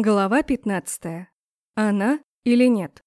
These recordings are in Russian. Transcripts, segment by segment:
Глава 15. Она или нет?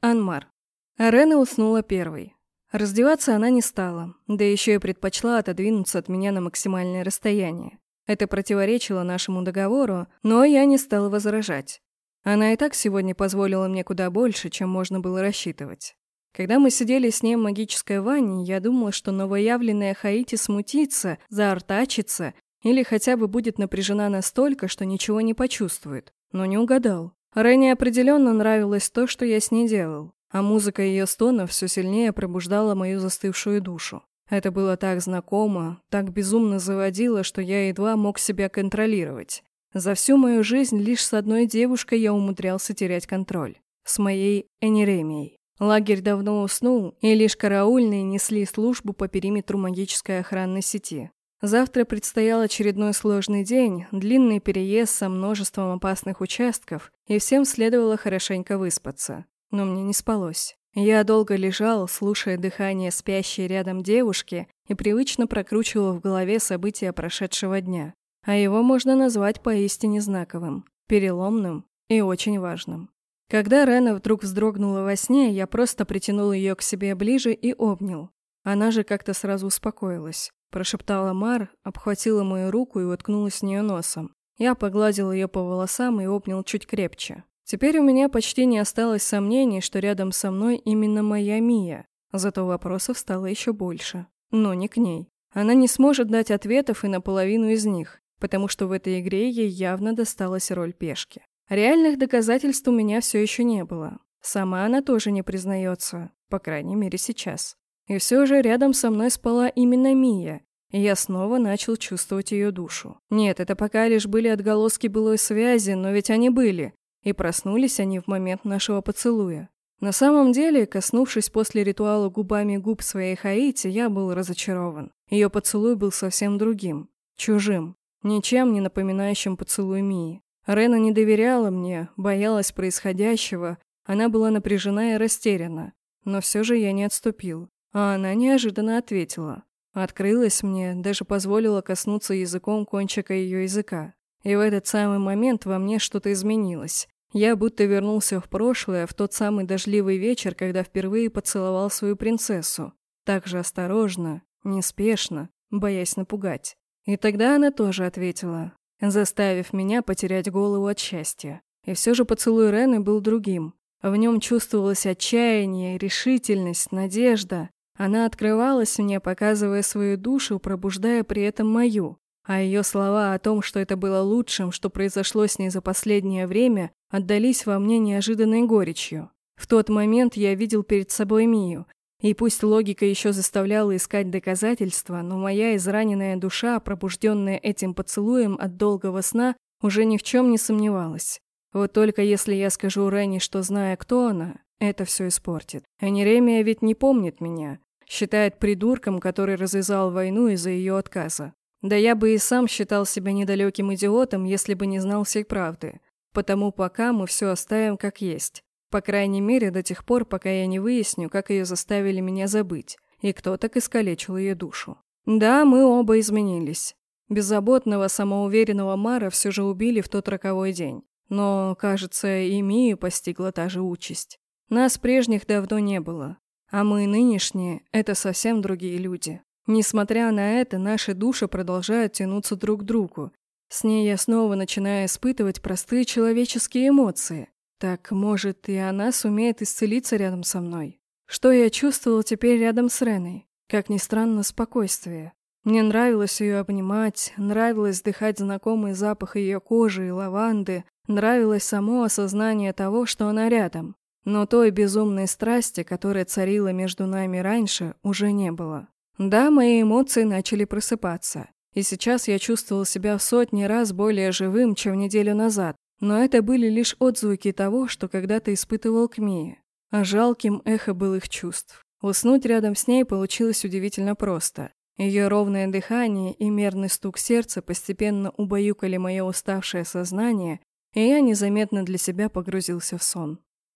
Анмар. Рена уснула первой. Раздеваться она не стала, да еще и предпочла отодвинуться от меня на максимальное расстояние. Это противоречило нашему договору, но я не стала возражать. Она и так сегодня позволила мне куда больше, чем можно было рассчитывать. Когда мы сидели с ней в магической ванне, я думала, что новоявленная Хаити смутится, заортачится или хотя бы будет напряжена настолько, что ничего не почувствует. Но не угадал. Рене определенно нравилось то, что я с ней делал, а музыка ее стонов все сильнее пробуждала мою застывшую душу. Это было так знакомо, так безумно заводило, что я едва мог себя контролировать. За всю мою жизнь лишь с одной девушкой я умудрялся терять контроль. С моей Энеремией. Лагерь давно уснул, и лишь караульные несли службу по периметру магической охранной сети. Завтра предстоял очередной сложный день, длинный переезд со множеством опасных участков, и всем следовало хорошенько выспаться. Но мне не спалось. Я долго лежал, слушая дыхание спящей рядом девушки, и привычно прокручивал в голове события прошедшего дня. А его можно назвать поистине знаковым, переломным и очень важным. Когда Рена вдруг вздрогнула во сне, я просто притянул ее к себе ближе и обнял. Она же как-то сразу успокоилась прошептала Мар, обхватила мою руку и уткнулась в нее носом. Я погладил ее по волосам и обнял чуть крепче. Теперь у меня почти не осталось сомнений, что рядом со мной именно моя Мия. Зато вопросов стало еще больше. Но не к ней. Она не сможет дать ответов и на половину из них, потому что в этой игре ей явно досталась роль пешки. Реальных доказательств у меня все еще не было. Сама она тоже не признается, по крайней мере сейчас. И все же рядом со мной спала именно Мия, и я снова начал чувствовать ее душу. Нет, это пока лишь были отголоски былой связи, но ведь они были, и проснулись они в момент нашего поцелуя. На самом деле, коснувшись после ритуала губами губ своей Хаити, я был разочарован. Ее поцелуй был совсем другим, чужим, ничем не напоминающим поцелуй Мии. Рена не доверяла мне, боялась происходящего, она была напряжена и растеряна. Но все же я не отступил. А она неожиданно ответила. Открылась мне, даже позволила коснуться языком кончика ее языка. И в этот самый момент во мне что-то изменилось. Я будто вернулся в прошлое, в тот самый дождливый вечер, когда впервые поцеловал свою принцессу. Так же осторожно, неспешно, боясь напугать. И тогда она тоже ответила, заставив меня потерять голову от счастья. И все же поцелуй Рены был другим. В нем чувствовалось отчаяние, решительность, надежда. Она открывалась мне, показывая свою душу, пробуждая при этом мою. А ее слова о том, что это было лучшим, что произошло с ней за последнее время, отдались во мне неожиданной горечью. В тот момент я видел перед собой Мию. И пусть логика еще заставляла искать доказательства, но моя израненная душа, пробужденная этим поцелуем от долгого сна, уже ни в чем не сомневалась. Вот только если я скажу Ренни, что зная, кто она, это все испортит. А Неремия ведь не помнит меня. Считает придурком, который развязал войну из-за ее отказа. Да я бы и сам считал себя недалеким идиотом, если бы не знал всей правды. Потому пока мы все оставим как есть. По крайней мере, до тех пор, пока я не выясню, как ее заставили меня забыть, и кто так искалечил ее душу. Да, мы оба изменились. Беззаботного, самоуверенного Мара все же убили в тот роковой день. Но, кажется, и Мию постигла та же участь. Нас прежних давно не было. А мы нынешние – это совсем другие люди. Несмотря на это, наши души продолжают тянуться друг к другу. С ней я снова начинаю испытывать простые человеческие эмоции. Так, может, и она сумеет исцелиться рядом со мной. Что я чувствовал теперь рядом с Реной? Как ни странно, спокойствие. Мне нравилось ее обнимать, нравилось вдыхать знакомый запах ее кожи и лаванды, нравилось само осознание того, что она рядом. Но той безумной страсти, которая царила между нами раньше, уже не было. Да, мои эмоции начали просыпаться. И сейчас я чувствовал себя в сотни раз более живым, чем неделю назад. Но это были лишь отзвуки того, что когда-то испытывал к Мии. А жалким эхо былых чувств. Уснуть рядом с ней получилось удивительно просто. Ее ровное дыхание и мерный стук сердца постепенно убаюкали мое уставшее сознание, и я незаметно для себя погрузился в сон.